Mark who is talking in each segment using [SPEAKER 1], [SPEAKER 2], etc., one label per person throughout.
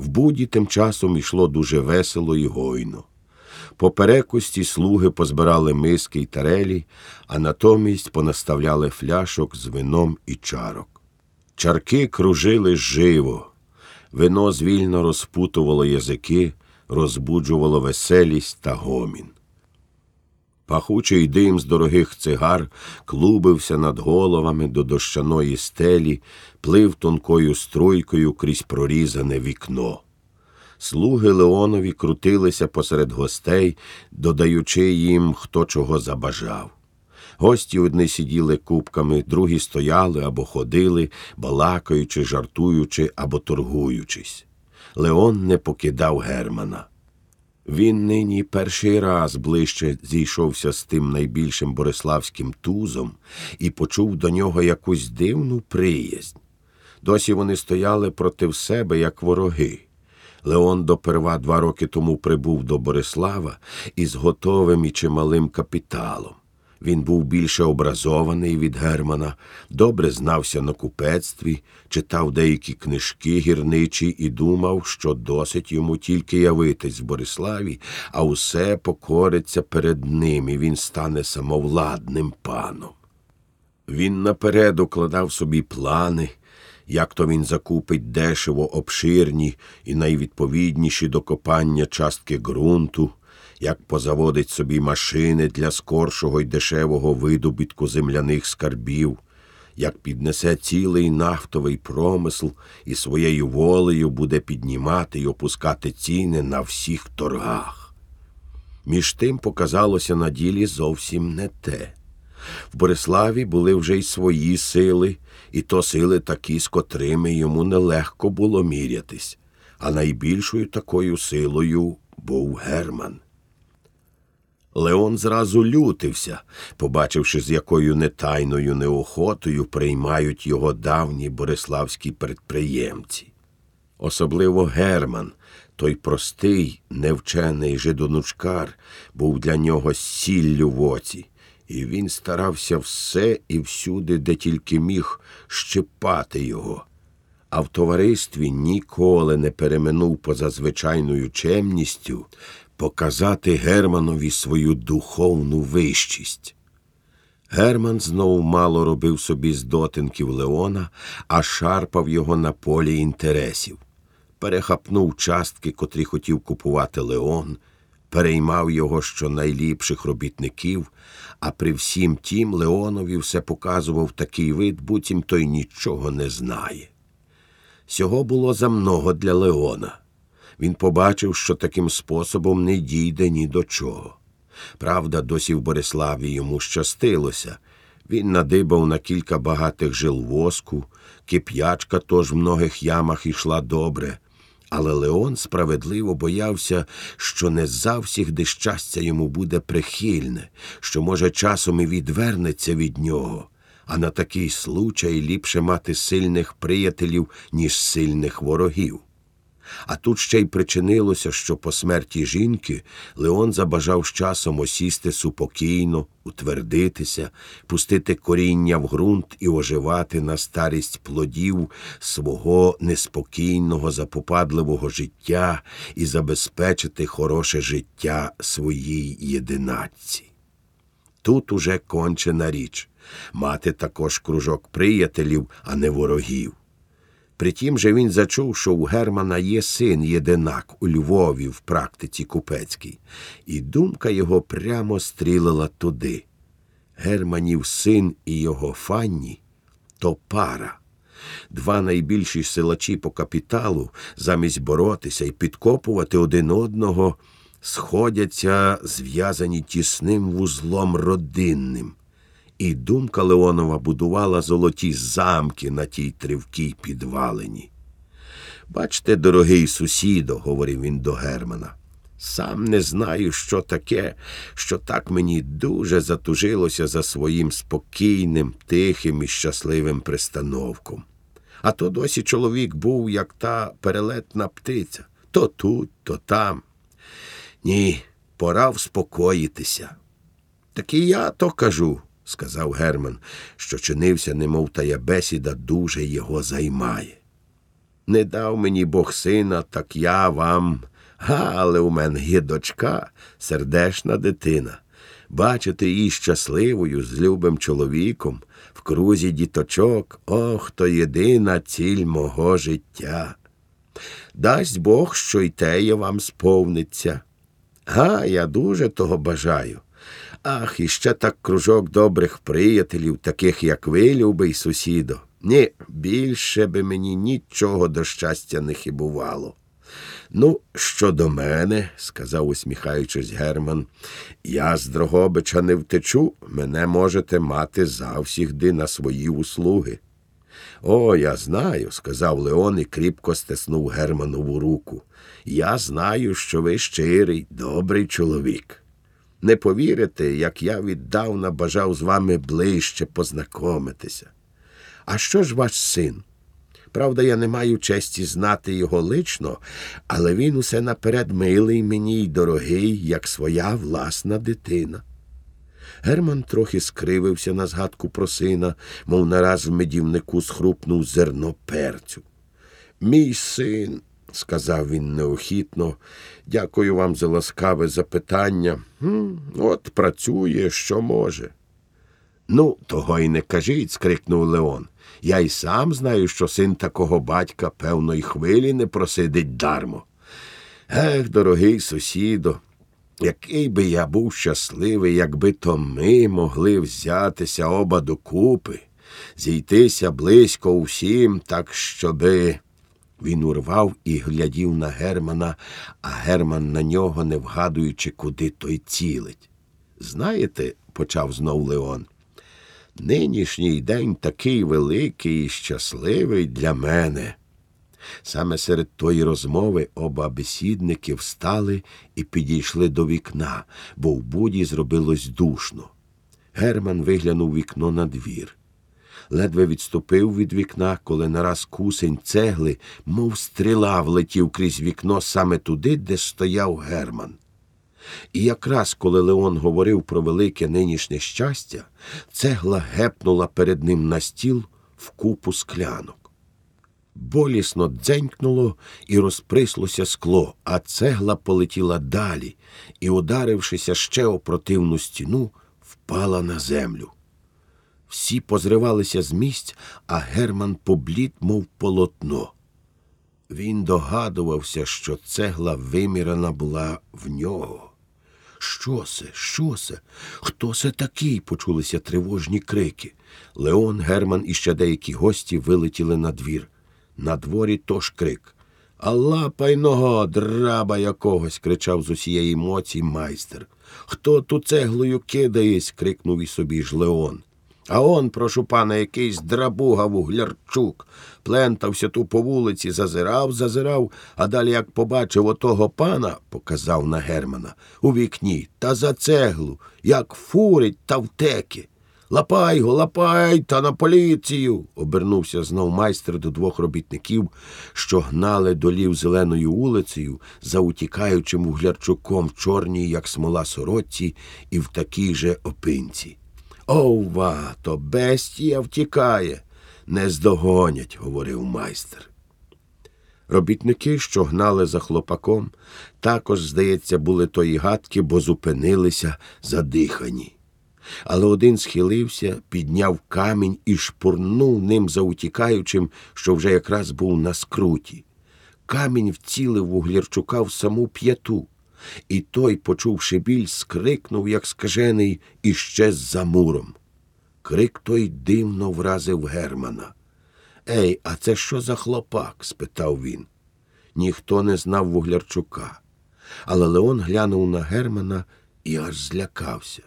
[SPEAKER 1] В буді тим часом йшло дуже весело і гойно. По перекусті слуги позбирали миски й тарелі, а натомість понаставляли фляшок з вином і чарок. Чарки кружили живо, вино звільно розпутувало язики, розбуджувало веселість та гомін. Пахучий дим з дорогих цигар клубився над головами до дощаної стелі, плив тонкою струйкою крізь прорізане вікно. Слуги Леонові крутилися посеред гостей, додаючи їм, хто чого забажав. Гості одні сиділи кубками, другі стояли або ходили, балакаючи, жартуючи або торгуючись. Леон не покидав Германа. Він нині перший раз ближче зійшовся з тим найбільшим бориславським тузом і почув до нього якусь дивну приязнь. Досі вони стояли проти себе, як вороги. Леон доперва два роки тому прибув до Борислава із готовим і чималим капіталом. Він був більше образований від Германа, добре знався на купецтві, читав деякі книжки гірничі і думав, що досить йому тільки явитись в Бориславі, а усе покориться перед ним, і він стане самовладним паном. Він наперед укладав собі плани, як то він закупить дешево обширні і найвідповідніші до копання частки ґрунту, як позаводить собі машини для скоршого й дешевого видобітку земляних скарбів, як піднесе цілий нафтовий промисл і своєю волею буде піднімати й опускати ціни на всіх торгах. Між тим показалося на ділі зовсім не те. В Бориславі були вже й свої сили, і то сили такі, з котрими йому нелегко було мірятись, а найбільшою такою силою був Герман. Леон зразу лютився, побачивши, з якою нетайною неохотою приймають його давні бориславські предприємці. Особливо Герман, той простий, невчений жидонучкар, був для нього сіллю в оці, і він старався все і всюди, де тільки міг щипати його. А в товаристві ніколи не переминув поза звичайною чемністю показати Германові свою духовну вищість. Герман знову мало робив собі з дотинків Леона, а шарпав його на полі інтересів. Перехапнув частки, котрі хотів купувати Леон, переймав його що найліпших робітників, а при всім тім Леонові все показував такий вид, буцім той нічого не знає. Сього було замного для Леона. Він побачив, що таким способом не дійде ні до чого. Правда, досі в Бориславі йому щастилося. Він надибав на кілька багатих жил воску, кип'ячка тож в многих ямах ішла добре. Але Леон справедливо боявся, що не завсігди щастя йому буде прихильне, що, може, часом і відвернеться від нього, а на такий случай ліпше мати сильних приятелів, ніж сильних ворогів. А тут ще й причинилося, що по смерті жінки Леон забажав з часом осісти супокійно, утвердитися, пустити коріння в ґрунт і оживати на старість плодів свого неспокійного, запопадливого життя і забезпечити хороше життя своїй єдинатці. Тут уже кончена річ мати також кружок приятелів, а не ворогів. Притім же він зачув, що у Германа є син єдинак у Львові в практиці купецькій, і думка його прямо стрілила туди. Германів син і його фанні то пара. Два найбільші силачі по капіталу, замість боротися і підкопувати один одного, сходяться зв'язані тісним вузлом родинним. І думка Леонова будувала золоті замки на тій тривкій підвалині. Бачте, дорогий сусідо, говорив він до Германа, сам не знаю, що таке, що так мені дуже затужилося за своїм спокійним, тихим і щасливим пристановком. А то досі чоловік був, як та перелетна птиця то тут, то там. Ні, пора вспокоїтися. Так і я то кажу сказав Герман, що чинився, немов тая бесіда дуже його займає. Не дав мені Бог сина, так я вам. Га, але у мене є дочка, сердешна дитина. Бачити її щасливою, з любим чоловіком, в крузі діточок, ох, то єдина ціль мого життя. Дасть Бог, що й теє вам сповниться. Га, я дуже того бажаю. Ах, і ще так кружок добрих приятелів, таких, як ви, любий сусідо. Ні, більше би мені нічого до щастя не хибувало. Ну, щодо мене, сказав, усміхаючись Герман, я з Дрогобича не втечу, мене можете мати завсігди на свої услуги. О, я знаю, сказав Леон і кріпко стиснув Германову руку. Я знаю, що ви щирий, добрий чоловік. Не повірите, як я віддавна бажав з вами ближче познайомитися. А що ж ваш син? Правда, я не маю честі знати його лично, але він усе наперед милий мені й дорогий, як своя власна дитина. Герман трохи скривився на згадку про сина, мов нараз в медівнику схрупнув зерно перцю. Мій син, сказав він неохітно, дякую вам за ласкаве запитання. «Хм, От працює, що може. Ну, того й не кажіть, скрикнув Леон. Я й сам знаю, що син такого батька, певно, й хвилі не просидить дармо. Ех, дорогий сусідо, який би я був щасливий, якби то ми могли взятися оба докупи, зійтися близько усім, так щоби. Він урвав і глядів на Германа, а Герман на нього, не вгадуючи, куди той цілить. Знаєте, почав знов Леон, нинішній день такий великий і щасливий для мене. Саме серед тої розмови оба бесідники встали і підійшли до вікна, бо в буді зробилось душно. Герман виглянув вікно на двір. Ледве відступив від вікна, коли нараз кусень цегли, мов стріла, влетів крізь вікно саме туди, де стояв Герман. І якраз коли Леон говорив про велике нинішнє щастя, цегла гепнула перед ним на стіл в купу склянок. Болісно дзенькнуло і розприслося скло, а цегла полетіла далі і, ударившися ще о противну стіну, впала на землю. Всі позривалися з місць, а Герман поблід, мов полотно. Він догадувався, що цегла вимірена була в нього. Що це? Що це? Хто це такий? почулися тривожні крики. Леон, Герман і ще деякі гості вилетіли на двір. На дворі тож крик. Алла пайного, драба якогось. кричав з усієї моці майстер. Хто ту цеглою кидаєсь? крикнув і собі ж Леон. А он, прошу пана, якийсь драбуга вуглярчук. Плентався ту по вулиці, зазирав, зазирав, а далі, як побачив отого пана, показав на Германа, у вікні та за цеглу, як фурить та втеки. Лапай його, лапай та на поліцію. обернувся знов майстер до двох робітників, що гнали долів зеленою вулицею за утікаючим углярчуком в чорній, як смола сорочці, і в такій же опинці. Ова, то бестія втікає. Не здогонять, говорив майстер. Робітники, що гнали за хлопаком, також, здається, були тої гадки, бо зупинилися задихані. Але один схилився, підняв камінь і шпурнув ним за утікаючим, що вже якраз був на скруті. Камінь вцілив вуглярчука в саму п'яту. І той, почувши біль, скрикнув, як скажений, і щез за муром. Крик той дивно вразив Германа. Ей, а це що за хлопак? спитав він. Ніхто не знав вуглярчука. Але Леон глянув на Германа і аж злякався.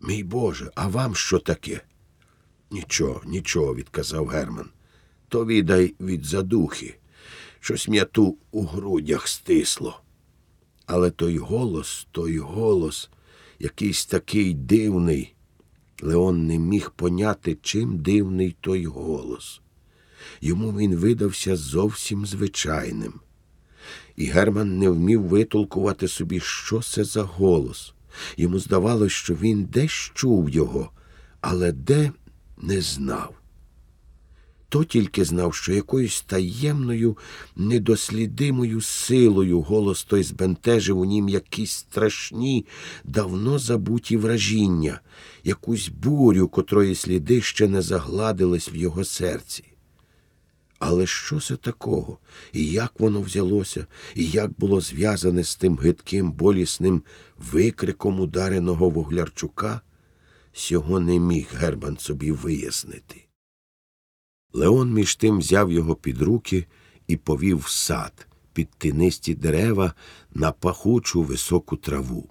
[SPEAKER 1] Мій Боже, а вам що таке? Нічого, нічого, відказав Герман. То відай від задухи. Щось м'яту у грудях стисло. Але той голос, той голос, якийсь такий дивний. Леон не міг поняти, чим дивний той голос. Йому він видався зовсім звичайним. І Герман не вмів витолкувати собі, що це за голос. Йому здавалось, що він десь чув його, але де не знав. То тільки знав, що якоюсь таємною, недослідимою силою голос той збентежив у нім якісь страшні, давно забуті вражіння, якусь бурю, котрої сліди ще не загладились в його серці. Але що це такого, і як воно взялося, і як було зв'язане з тим гидким, болісним викриком удареного вуглярчука, сього не міг Герман собі вияснити. Леон між тим взяв його під руки і повів в сад під тинисті дерева на пахучу високу траву.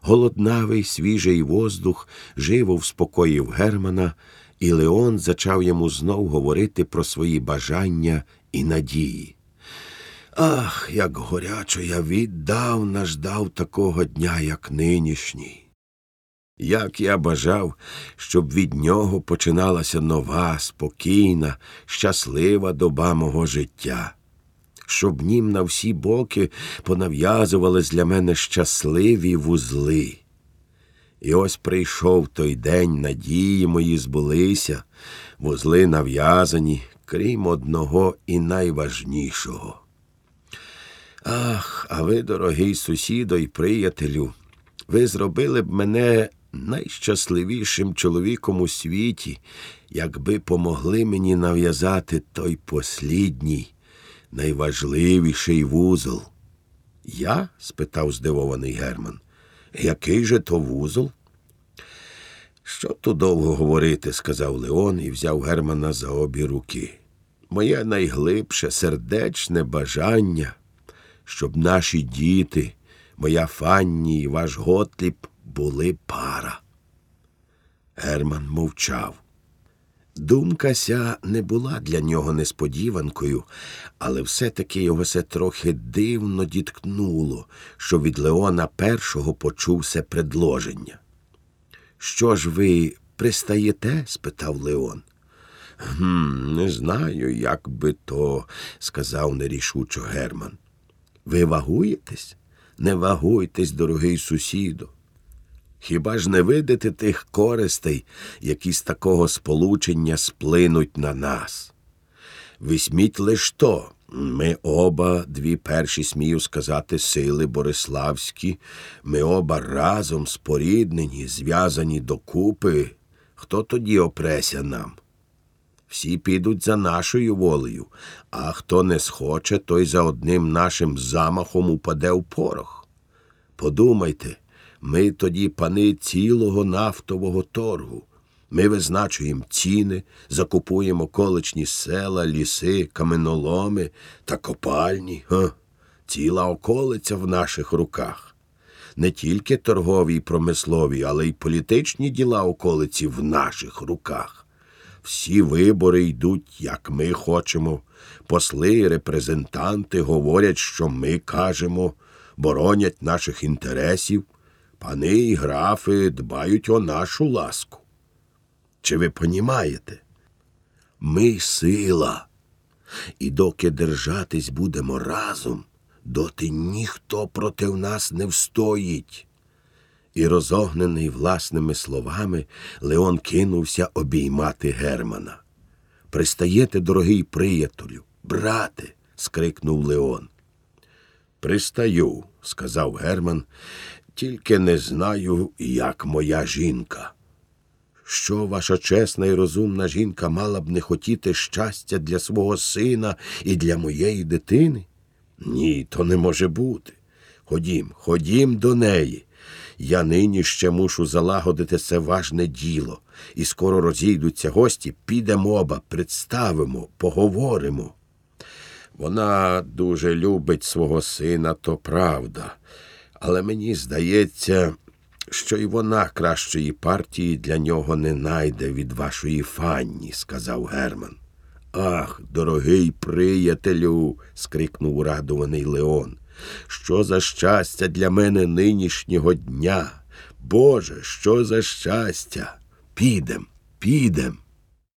[SPEAKER 1] Голоднавий, свіжий воздух живо вспокоїв Германа, і Леон зачав йому знов говорити про свої бажання і надії. Ах, як горячо я віддавна ждав такого дня, як нинішній. Як я бажав, щоб від нього починалася нова, спокійна, щаслива доба мого життя, щоб нім на всі боки понав'язувались для мене щасливі вузли. І ось прийшов той день, надії мої збулися, вузли нав'язані, крім одного і найважнішого. Ах, а ви, дорогий сусідо і приятелю, ви зробили б мене найщасливішим чоловіком у світі, якби помогли мені нав'язати той послідній, найважливіший вузол. Я? спитав здивований Герман. Який же то вузол? Що тут довго говорити, сказав Леон і взяв Германа за обі руки. Моє найглибше сердечне бажання, щоб наші діти, моя Фанні і ваш Готліп були пара. Герман мовчав. Думка ся не була для нього несподіванкою, але все-таки його се трохи дивно діткнуло, що від Леона першого почувся предложення. Що ж ви пристаєте? спитав Леон. «Гм, Не знаю, як би то, сказав нерішучо Герман. Ви вагуєтесь? Не вагуйтесь, дорогий сусіду. Хіба ж не видите тих користей, які з такого сполучення сплинуть на нас? Візьміть лиш то. Ми оба, дві перші, смію сказати, сили Бориславські, ми оба разом споріднені, зв'язані докупи. Хто тоді опреся нам? Всі підуть за нашою волею, а хто не схоче, той за одним нашим замахом упаде в порох. Подумайте, ми тоді пани цілого нафтового торгу. Ми визначуємо ціни, закупуємо колишні села, ліси, каменоломи та копальні. Га. Ціла околиця в наших руках. Не тільки торгові й промислові, але й політичні діла околиці в наших руках. Всі вибори йдуть, як ми хочемо. Посли, репрезентанти говорять, що ми кажемо, боронять наших інтересів. Пани і графи дбають о нашу ласку. Чи ви понімаєте? Ми сила, і доки держатись будемо разом, доти ніхто проти нас не встоїть. І, розогнений власними словами, Леон кинувся обіймати Германа. Пристаєте, дорогий приятелю, брате. скрикнув Леон. Пристаю, сказав Герман, тільки не знаю, як моя жінка. Що ваша чесна і розумна жінка мала б не хотіти щастя для свого сина і для моєї дитини? Ні, то не може бути. Ходім, ходім до неї. Я нині ще мушу залагодити це важне діло, і скоро розійдуться гості, підемо оба, представимо, поговоримо. Вона дуже любить свого сина, то правда, але мені здається, що й вона кращої партії для нього не найде від вашої фанні, сказав Герман. Ах, дорогий приятелю, скрикнув урадований Леон. Що за щастя для мене нинішнього дня? Боже, що за щастя? Підем, підем.